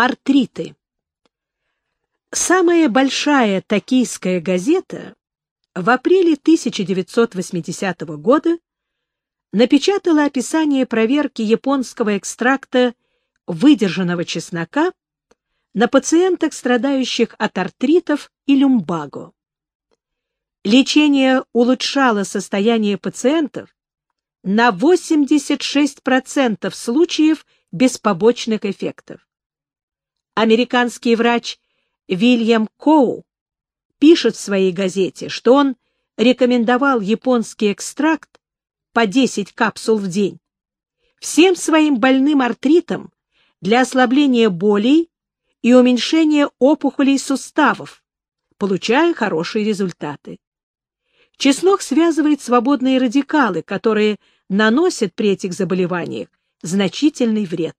Артриты. Самая большая токийская газета в апреле 1980 года напечатала описание проверки японского экстракта выдержанного чеснока на пациентах, страдающих от артритов и люмбаго. Лечение улучшало состояние пациентов на 86% случаев без побочных эффектов. Американский врач Вильям Коу пишет в своей газете, что он рекомендовал японский экстракт по 10 капсул в день всем своим больным артритом для ослабления болей и уменьшения опухолей суставов, получая хорошие результаты. Чеснок связывает свободные радикалы, которые наносят при этих заболеваниях значительный вред.